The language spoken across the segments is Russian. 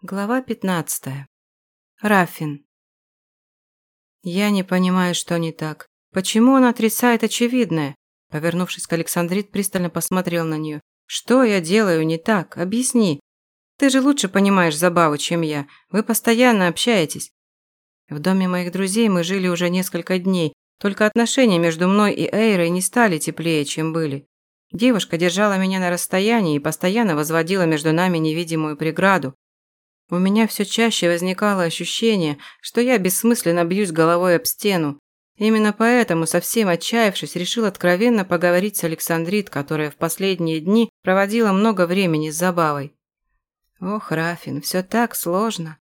Глава 15. Рафин. Я не понимаю, что не так. Почему он отрицает очевидное? Повернувшись к Александрит, пристально посмотрел на нее. Что я делаю не так? Объясни. Ты же лучше понимаешь забаву, чем я. Вы постоянно общаетесь. В доме моих друзей мы жили уже несколько дней, только отношения между мной и Эйрой не стали теплее, чем были. Девушка держала меня на расстоянии и постоянно возводила между нами невидимую преграду, у меня все чаще возникало ощущение, что я бессмысленно бьюсь головой об стену. Именно поэтому, совсем отчаявшись, решил откровенно поговорить с Александрит, которая в последние дни проводила много времени с забавой. Ох, Рафин, все так сложно.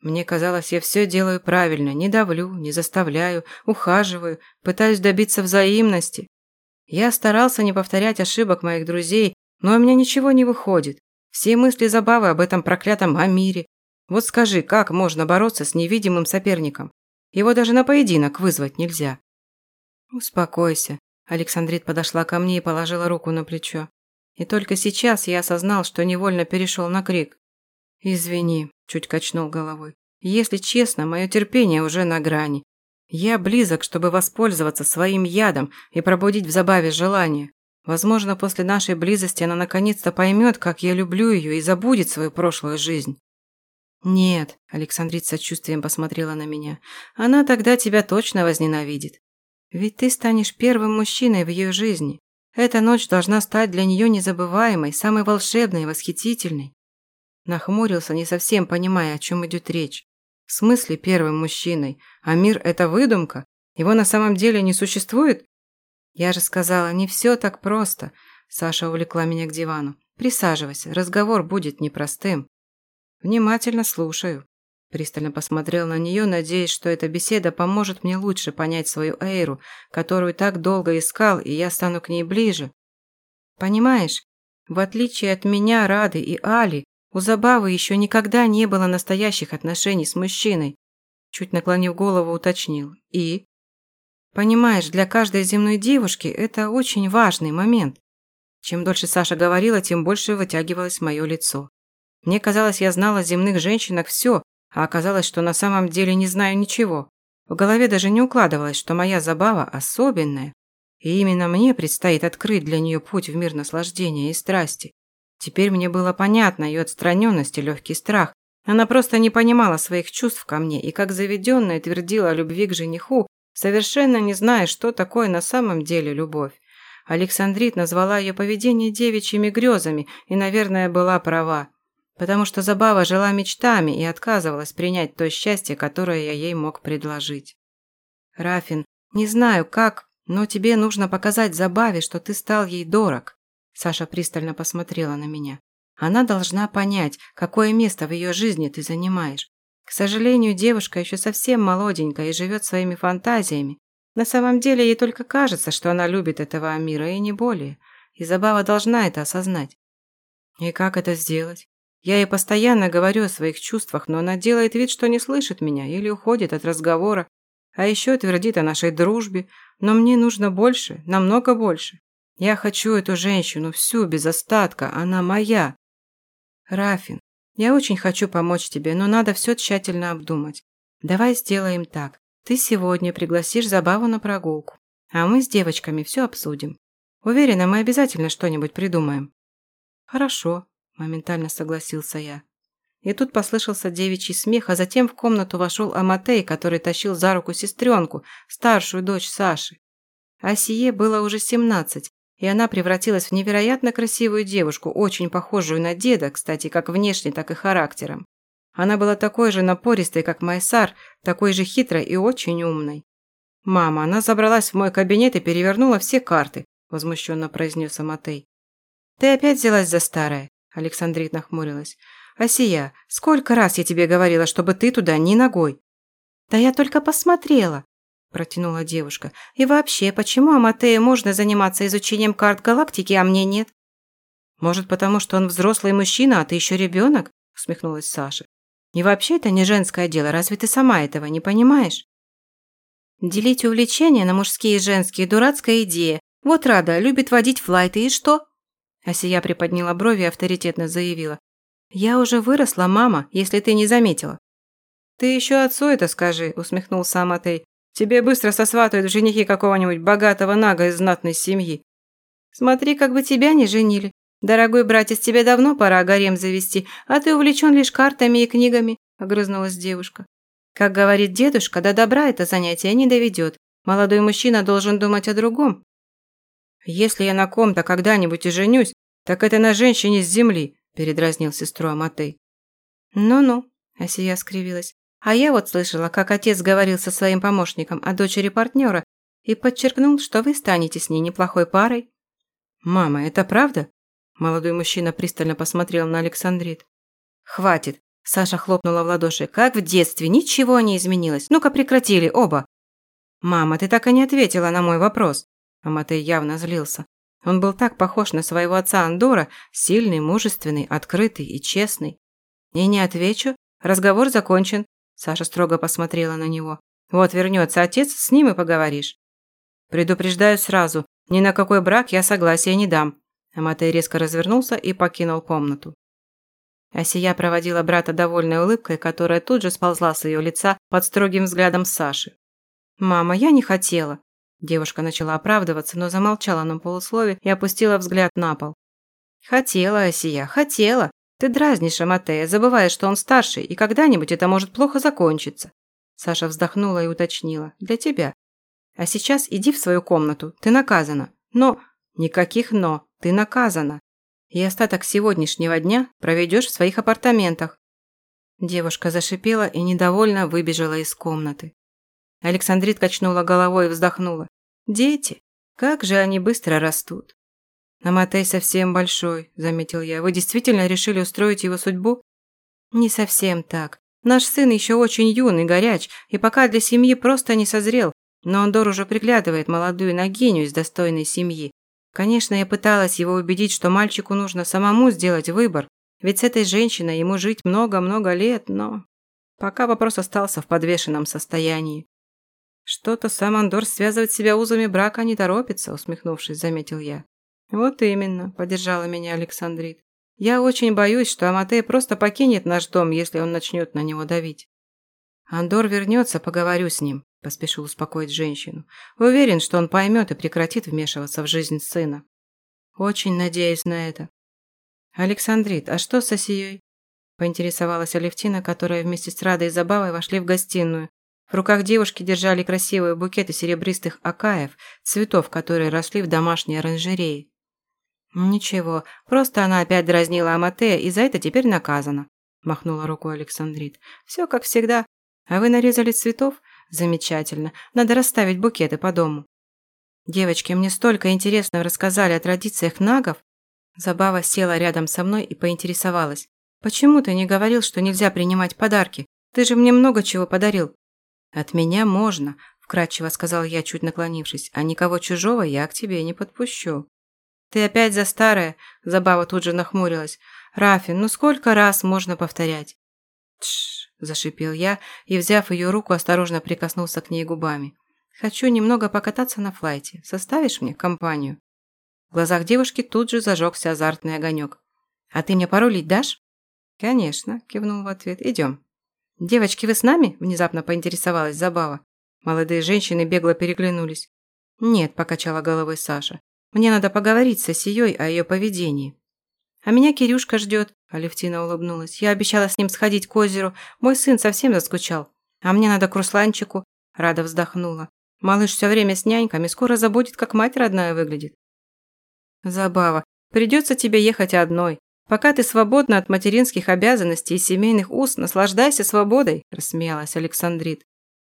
Мне казалось, я все делаю правильно, не давлю, не заставляю, ухаживаю, пытаюсь добиться взаимности. Я старался не повторять ошибок моих друзей, но у меня ничего не выходит. Все мысли забавы об этом проклятом Амире. Вот скажи, как можно бороться с невидимым соперником? Его даже на поединок вызвать нельзя. Успокойся. Александрит подошла ко мне и положила руку на плечо. И только сейчас я осознал, что невольно перешел на крик. «Извини», – чуть качнул головой. «Если честно, мое терпение уже на грани. Я близок, чтобы воспользоваться своим ядом и пробудить в забаве желание. Возможно, после нашей близости она наконец-то поймет, как я люблю ее и забудет свою прошлую жизнь. «Нет», – Александрит с сочувствием посмотрела на меня, – «она тогда тебя точно возненавидит. Ведь ты станешь первым мужчиной в ее жизни. Эта ночь должна стать для нее незабываемой, самой волшебной и восхитительной». Нахмурился, не совсем понимая, о чем идет речь. В смысле первым мужчиной? А мир – это выдумка? Его на самом деле не существует? «Я же сказала, не все так просто», – Саша увлекла меня к дивану. «Присаживайся, разговор будет непростым». «Внимательно слушаю», – пристально посмотрел на нее, надеясь, что эта беседа поможет мне лучше понять свою Эйру, которую так долго искал, и я стану к ней ближе. «Понимаешь, в отличие от меня, Рады и Али, у Забавы еще никогда не было настоящих отношений с мужчиной», чуть наклонив голову, уточнил. «И?» Понимаешь, для каждой земной девушки это очень важный момент. Чем дольше Саша говорила, тем больше вытягивалось мое лицо. Мне казалось, я знала о земных женщинах все, а оказалось, что на самом деле не знаю ничего. В голове даже не укладывалось, что моя забава особенная. И именно мне предстоит открыть для нее путь в мир наслаждения и страсти. Теперь мне было понятно ее отстраненность и легкий страх. Она просто не понимала своих чувств ко мне и, как заведенная, твердила о любви к жениху, совершенно не зная, что такое на самом деле любовь. Александрит назвала ее поведение девичьими грезами и, наверное, была права, потому что Забава жила мечтами и отказывалась принять то счастье, которое я ей мог предложить. «Рафин, не знаю как, но тебе нужно показать Забаве, что ты стал ей дорог». Саша пристально посмотрела на меня. «Она должна понять, какое место в ее жизни ты занимаешь. К сожалению, девушка еще совсем молоденькая и живет своими фантазиями. На самом деле ей только кажется, что она любит этого Амира, и не более. И Забава должна это осознать. И как это сделать? Я ей постоянно говорю о своих чувствах, но она делает вид, что не слышит меня или уходит от разговора. А еще твердит о нашей дружбе. Но мне нужно больше, намного больше. Я хочу эту женщину всю, без остатка. Она моя. Рафин, я очень хочу помочь тебе, но надо все тщательно обдумать. Давай сделаем так. Ты сегодня пригласишь Забаву на прогулку, а мы с девочками все обсудим. Уверена, мы обязательно что-нибудь придумаем». «Хорошо», – моментально согласился я. И тут послышался девичий смех, а затем в комнату вошел Аматей, который тащил за руку сестренку, старшую дочь Саши. Асие было уже семнадцать, и она превратилась в невероятно красивую девушку, очень похожую на деда, кстати, как внешне, так и характером. Она была такой же напористой, как Майсар, такой же хитрой и очень умной. «Мама, она забралась в мой кабинет и перевернула все карты», – возмущенно произнес Аматей. «Ты опять взялась за старое?» – Александрит нахмурилась. «Асия, сколько раз я тебе говорила, чтобы ты туда ни ногой?» «Да я только посмотрела», протянула девушка. «И вообще, почему Аматею можно заниматься изучением карт галактики, а мне нет?» «Может, потому что он взрослый мужчина, а ты еще ребенок?» усмехнулась Саша. «И вообще это не женское дело, разве ты сама этого не понимаешь?» «Делить увлечения на мужские и женские – дурацкая идея. Вот Рада любит водить флайты, и что?» Асия приподняла брови и авторитетно заявила. Я уже выросла, мама, если ты не заметила. Ты еще отцу это скажи, усмехнулся Аматей. Тебе быстро сосватают в женихи какого-нибудь богатого нага из знатной семьи. Смотри, как бы тебя не женили. Дорогой братец, тебе давно пора гарем завести, а ты увлечен лишь картами и книгами, огрызнулась девушка. Как говорит дедушка, до добра это занятие не доведет. Молодой мужчина должен думать о другом. Если я на ком-то когда-нибудь и женюсь, так это на женщине с земли, передразнил сестру Аматей. Ну-ну, Асия скривилась. А я вот слышала, как отец говорил со своим помощником о дочери партнера и подчеркнул, что вы станете с ней неплохой парой. «Мама, это правда?» Молодой мужчина пристально посмотрел на Александрит. «Хватит!» Саша хлопнула в ладоши. «Как в детстве, ничего не изменилось. Ну-ка прекратили, оба!» «Мама, ты так и не ответила на мой вопрос!» Аматей явно злился. Он был так похож на своего отца Андора, сильный, мужественный, открытый и честный. «И не отвечу. Разговор закончен. Саша строго посмотрела на него. «Вот вернется отец, с ним и поговоришь». «Предупреждаю сразу, ни на какой брак я согласия не дам». Аматей резко развернулся и покинул комнату. Асия проводила брата довольной улыбкой, которая тут же сползла с ее лица под строгим взглядом Саши. «Мама, я не хотела». Девушка начала оправдываться, но замолчала на полуслове и опустила взгляд на пол. «Хотела, Асия, хотела. Ты дразнишь Аматея, забывая, что он старший, и когда-нибудь это может плохо закончиться. Саша вздохнула и уточнила. Для тебя. А сейчас иди в свою комнату, ты наказана. Но... Никаких «но», ты наказана. И остаток сегодняшнего дня проведешь в своих апартаментах. Девушка зашипела и недовольно выбежала из комнаты. Александрит качнула головой и вздохнула. Дети, как же они быстро растут. «Аматей совсем большой», – заметил я. «Вы действительно решили устроить его судьбу?» «Не совсем так. Наш сын еще очень юный, горяч, и пока для семьи просто не созрел, но Андор уже приглядывает молодую Нагиню из достойной семьи. Конечно, я пыталась его убедить, что мальчику нужно самому сделать выбор, ведь с этой женщиной ему жить много-много лет, но... Пока вопрос остался в подвешенном состоянии. «Что-то сам Андор связывать себя узами брака не торопится», усмехнувшись, заметил я. «Вот именно», – поддержала меня Александрит. «Я очень боюсь, что Аматей просто покинет наш дом, если он начнет на него давить». «Андор вернется, поговорю с ним», – поспешил успокоить женщину. «Уверен, что он поймет и прекратит вмешиваться в жизнь сына». «Очень надеюсь на это». «Александрит, а что с Осией?» – поинтересовалась Алевтина, которая вместе с Радой и Забавой вошли в гостиную. В руках девушки держали красивые букеты серебристых акаев, цветов, которые росли в домашней оранжерее. «Ничего, просто она опять дразнила Аматея и за это теперь наказана», – махнула рукой Александрит. «Все как всегда. А вы нарезали цветов? Замечательно. Надо расставить букеты по дому». «Девочки, мне столько интересного рассказали о традициях нагов». Забава села рядом со мной и поинтересовалась. «Почему ты не говорил, что нельзя принимать подарки? Ты же мне много чего подарил». «От меня можно», – вкратчиво сказал я, чуть наклонившись, «а никого чужого я к тебе не подпущу». «Ты опять за старое?» – Забава тут же нахмурилась. «Рафин, ну сколько раз можно повторять?» «Тш!» – зашипел я и, взяв ее руку, осторожно прикоснулся к ней губами. «Хочу немного покататься на флайте. Составишь мне компанию?» В глазах девушки тут же зажегся азартный огонек. «А ты мне паролить дашь?» «Конечно», – кивнул в ответ. «Идем». «Девочки, вы с нами?» – внезапно поинтересовалась Забава. Молодые женщины бегло переглянулись. «Нет», – покачала головой Саша. Мне надо поговорить с Осией о ее поведении. А меня Кирюшка ждет, Алевтина улыбнулась. Я обещала с ним сходить к озеру. Мой сын совсем заскучал. А мне надо к Русланчику. Рада вздохнула. Малыш все время с няньками, скоро забудет, как мать родная выглядит. Забава. Придется тебе ехать одной. Пока ты свободна от материнских обязанностей и семейных уз, наслаждайся свободой, рассмеялась Александрит.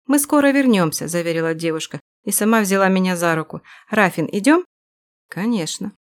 Мы скоро вернемся, заверила девушка и сама взяла меня за руку. Рафин, идем? «Конечно».